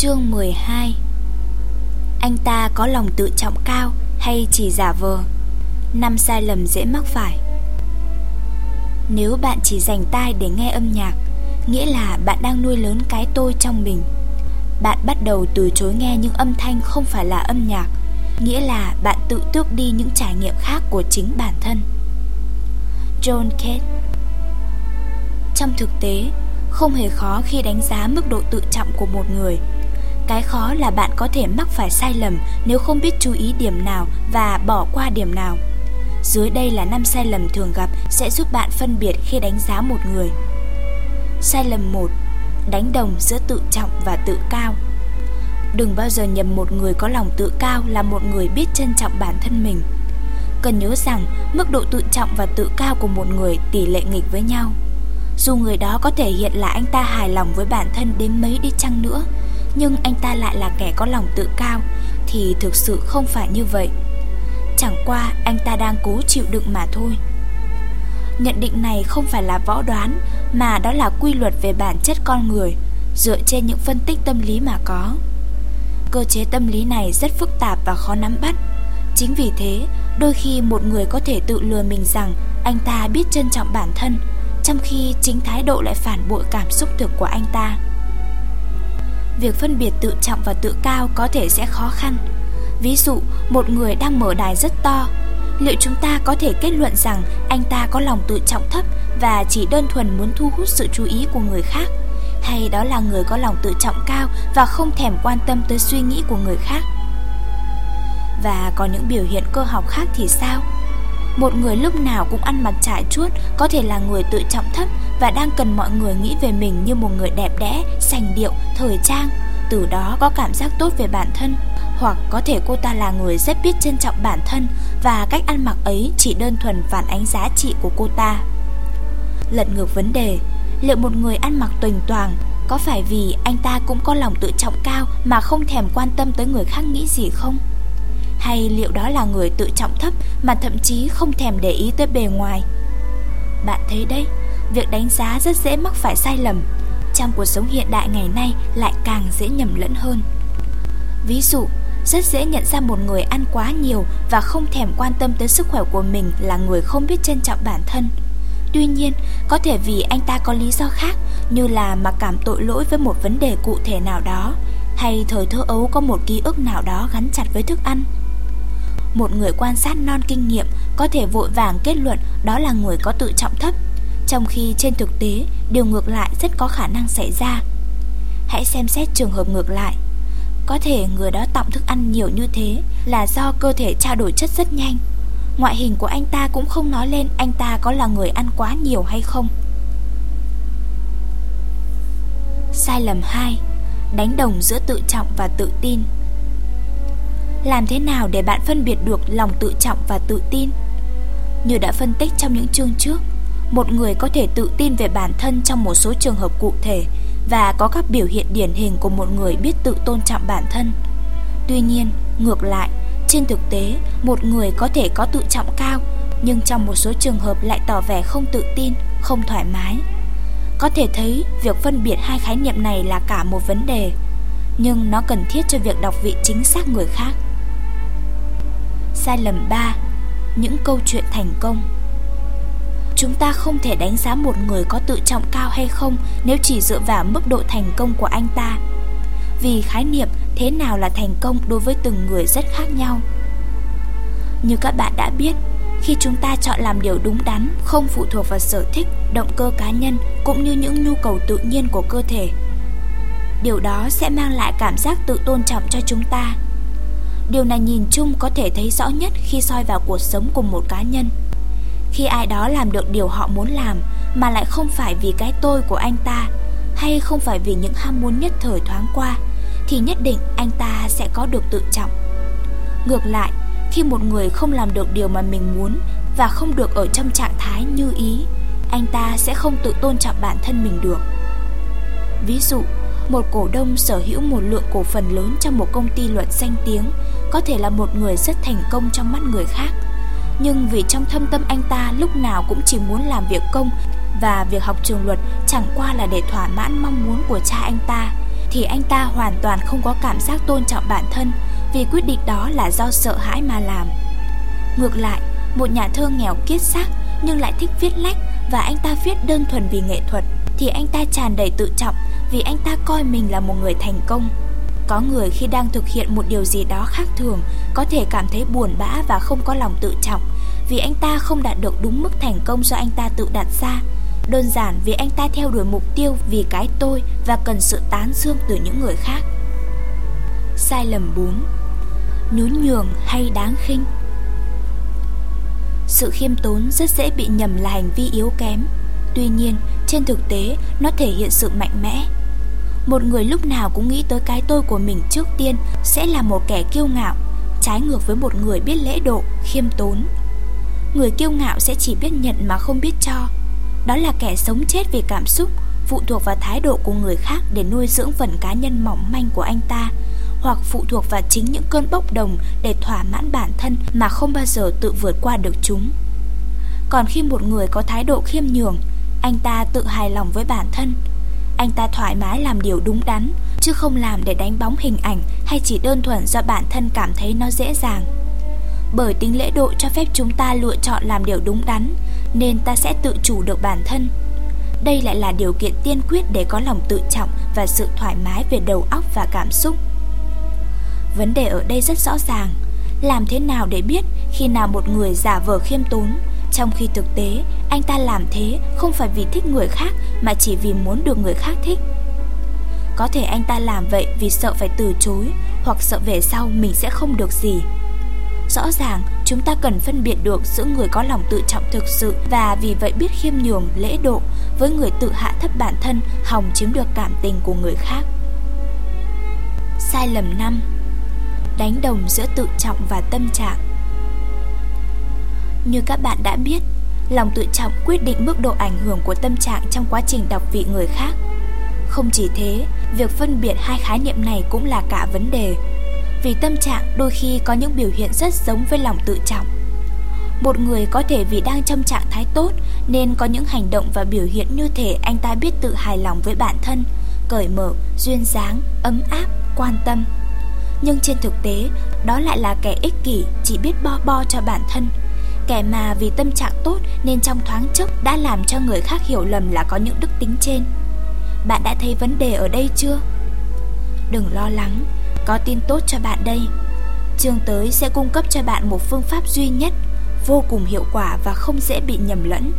Chương 12 Anh ta có lòng tự trọng cao hay chỉ giả vờ? Năm sai lầm dễ mắc phải. Nếu bạn chỉ dành tai để nghe âm nhạc Nghĩa là bạn đang nuôi lớn cái tôi trong mình. Bạn bắt đầu từ chối nghe những âm thanh không phải là âm nhạc Nghĩa là bạn tự tước đi những trải nghiệm khác của chính bản thân. John Cage Trong thực tế, không hề khó khi đánh giá mức độ tự trọng của một người cái khó là bạn có thể mắc phải sai lầm nếu không biết chú ý điểm nào và bỏ qua điểm nào. Dưới đây là năm sai lầm thường gặp sẽ giúp bạn phân biệt khi đánh giá một người. Sai lầm 1. Đánh đồng giữa tự trọng và tự cao. Đừng bao giờ nhầm một người có lòng tự cao là một người biết trân trọng bản thân mình. Cần nhớ rằng mức độ tự trọng và tự cao của một người tỷ lệ nghịch với nhau. Dù người đó có thể hiện là anh ta hài lòng với bản thân đến mấy đi chăng nữa, nhưng anh ta lại là kẻ có lòng tự cao thì thực sự không phải như vậy. Chẳng qua anh ta đang cố chịu đựng mà thôi. Nhận định này không phải là võ đoán mà đó là quy luật về bản chất con người dựa trên những phân tích tâm lý mà có. Cơ chế tâm lý này rất phức tạp và khó nắm bắt. Chính vì thế, đôi khi một người có thể tự lừa mình rằng anh ta biết trân trọng bản thân, trong khi chính thái độ lại phản bội cảm xúc thực của anh ta việc phân biệt tự trọng và tự cao có thể sẽ khó khăn. Ví dụ, một người đang mở đài rất to, liệu chúng ta có thể kết luận rằng anh ta có lòng tự trọng thấp và chỉ đơn thuần muốn thu hút sự chú ý của người khác? Hay đó là người có lòng tự trọng cao và không thèm quan tâm tới suy nghĩ của người khác? Và có những biểu hiện cơ học khác thì sao? Một người lúc nào cũng ăn mặc trải chuốt có thể là người tự trọng thấp và đang cần mọi người nghĩ về mình như một người đẹp đẽ, sành điệu, thời trang, từ đó có cảm giác tốt về bản thân. Hoặc có thể cô ta là người rất biết trân trọng bản thân và cách ăn mặc ấy chỉ đơn thuần phản ánh giá trị của cô ta. Lật ngược vấn đề, liệu một người ăn mặc tuềnh toàng có phải vì anh ta cũng có lòng tự trọng cao mà không thèm quan tâm tới người khác nghĩ gì không? Hay liệu đó là người tự trọng thấp mà thậm chí không thèm để ý tới bề ngoài? Bạn thấy đấy, việc đánh giá rất dễ mắc phải sai lầm. Trong cuộc sống hiện đại ngày nay lại càng dễ nhầm lẫn hơn. Ví dụ, rất dễ nhận ra một người ăn quá nhiều và không thèm quan tâm tới sức khỏe của mình là người không biết trân trọng bản thân. Tuy nhiên, có thể vì anh ta có lý do khác như là mặc cảm tội lỗi với một vấn đề cụ thể nào đó, hay thời thơ ấu có một ký ức nào đó gắn chặt với thức ăn. Một người quan sát non kinh nghiệm có thể vội vàng kết luận đó là người có tự trọng thấp, trong khi trên thực tế điều ngược lại rất có khả năng xảy ra. Hãy xem xét trường hợp ngược lại. Có thể người đó tọng thức ăn nhiều như thế là do cơ thể trao đổi chất rất nhanh. Ngoại hình của anh ta cũng không nói lên anh ta có là người ăn quá nhiều hay không. Sai lầm 2. Đánh đồng giữa tự trọng và tự tin. Làm thế nào để bạn phân biệt được lòng tự trọng và tự tin? Như đã phân tích trong những chương trước, một người có thể tự tin về bản thân trong một số trường hợp cụ thể và có các biểu hiện điển hình của một người biết tự tôn trọng bản thân. Tuy nhiên, ngược lại, trên thực tế, một người có thể có tự trọng cao, nhưng trong một số trường hợp lại tỏ vẻ không tự tin, không thoải mái. Có thể thấy việc phân biệt hai khái niệm này là cả một vấn đề, nhưng nó cần thiết cho việc đọc vị chính xác người khác. Sai lầm 3. Những câu chuyện thành công Chúng ta không thể đánh giá một người có tự trọng cao hay không nếu chỉ dựa vào mức độ thành công của anh ta. Vì khái niệm thế nào là thành công đối với từng người rất khác nhau. Như các bạn đã biết, khi chúng ta chọn làm điều đúng đắn, không phụ thuộc vào sở thích, động cơ cá nhân cũng như những nhu cầu tự nhiên của cơ thể. Điều đó sẽ mang lại cảm giác tự tôn trọng cho chúng ta. Điều này nhìn chung có thể thấy rõ nhất khi soi vào cuộc sống của một cá nhân. Khi ai đó làm được điều họ muốn làm mà lại không phải vì cái tôi của anh ta hay không phải vì những ham muốn nhất thời thoáng qua thì nhất định anh ta sẽ có được tự trọng. Ngược lại, khi một người không làm được điều mà mình muốn và không được ở trong trạng thái như ý, anh ta sẽ không tự tôn trọng bản thân mình được. Ví dụ, một cổ đông sở hữu một lượng cổ phần lớn trong một công ty luật danh tiếng có thể là một người rất thành công trong mắt người khác. Nhưng vì trong thâm tâm anh ta lúc nào cũng chỉ muốn làm việc công và việc học trường luật chẳng qua là để thỏa mãn mong muốn của cha anh ta, thì anh ta hoàn toàn không có cảm giác tôn trọng bản thân vì quyết định đó là do sợ hãi mà làm. Ngược lại, một nhà thơ nghèo kiết xác nhưng lại thích viết lách và anh ta viết đơn thuần vì nghệ thuật thì anh ta tràn đầy tự trọng vì anh ta coi mình là một người thành công. Có người khi đang thực hiện một điều gì đó khác thường có thể cảm thấy buồn bã và không có lòng tự trọng. Vì anh ta không đạt được đúng mức thành công do anh ta tự đặt ra. Đơn giản vì anh ta theo đuổi mục tiêu vì cái tôi và cần sự tán dương từ những người khác. Sai lầm 4 Nhún nhường hay đáng khinh. Sự khiêm tốn rất dễ bị nhầm là hành vi yếu kém. Tuy nhiên, trên thực tế, nó thể hiện sự mạnh mẽ một người lúc nào cũng nghĩ tới cái tôi của mình trước tiên sẽ là một kẻ kiêu ngạo, trái ngược với một người biết lễ độ, khiêm tốn. Người kiêu ngạo sẽ chỉ biết nhận mà không biết cho. Đó là kẻ sống chết vì cảm xúc, phụ thuộc vào thái độ của người khác để nuôi dưỡng phần cá nhân mỏng manh của anh ta, hoặc phụ thuộc vào chính những cơn bốc đồng để thỏa mãn bản thân mà không bao giờ tự vượt qua được chúng. Còn khi một người có thái độ khiêm nhường, anh ta tự hài lòng với bản thân, anh ta thoải mái làm điều đúng đắn, chứ không làm để đánh bóng hình ảnh hay chỉ đơn thuần do bản thân cảm thấy nó dễ dàng. Bởi tính lễ độ cho phép chúng ta lựa chọn làm điều đúng đắn, nên ta sẽ tự chủ được bản thân. Đây lại là điều kiện tiên quyết để có lòng tự trọng và sự thoải mái về đầu óc và cảm xúc. Vấn đề ở đây rất rõ ràng, làm thế nào để biết khi nào một người giả vờ khiêm tốn trong khi thực tế, anh ta làm thế không phải vì thích người khác mà chỉ vì muốn được người khác thích. Có thể anh ta làm vậy vì sợ phải từ chối hoặc sợ về sau mình sẽ không được gì. Rõ ràng, chúng ta cần phân biệt được giữa người có lòng tự trọng thực sự và vì vậy biết khiêm nhường, lễ độ với người tự hạ thấp bản thân hòng chiếm được cảm tình của người khác. Sai lầm 5 Đánh đồng giữa tự trọng và tâm trạng như các bạn đã biết, lòng tự trọng quyết định mức độ ảnh hưởng của tâm trạng trong quá trình đọc vị người khác. Không chỉ thế, việc phân biệt hai khái niệm này cũng là cả vấn đề. Vì tâm trạng đôi khi có những biểu hiện rất giống với lòng tự trọng. Một người có thể vì đang trong trạng thái tốt nên có những hành động và biểu hiện như thể anh ta biết tự hài lòng với bản thân, cởi mở, duyên dáng, ấm áp, quan tâm. Nhưng trên thực tế, đó lại là kẻ ích kỷ chỉ biết bo bo cho bản thân, Kẻ mà vì tâm trạng tốt nên trong thoáng chốc đã làm cho người khác hiểu lầm là có những đức tính trên. Bạn đã thấy vấn đề ở đây chưa? Đừng lo lắng, có tin tốt cho bạn đây. Chương tới sẽ cung cấp cho bạn một phương pháp duy nhất, vô cùng hiệu quả và không dễ bị nhầm lẫn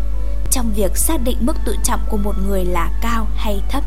trong việc xác định mức tự trọng của một người là cao hay thấp.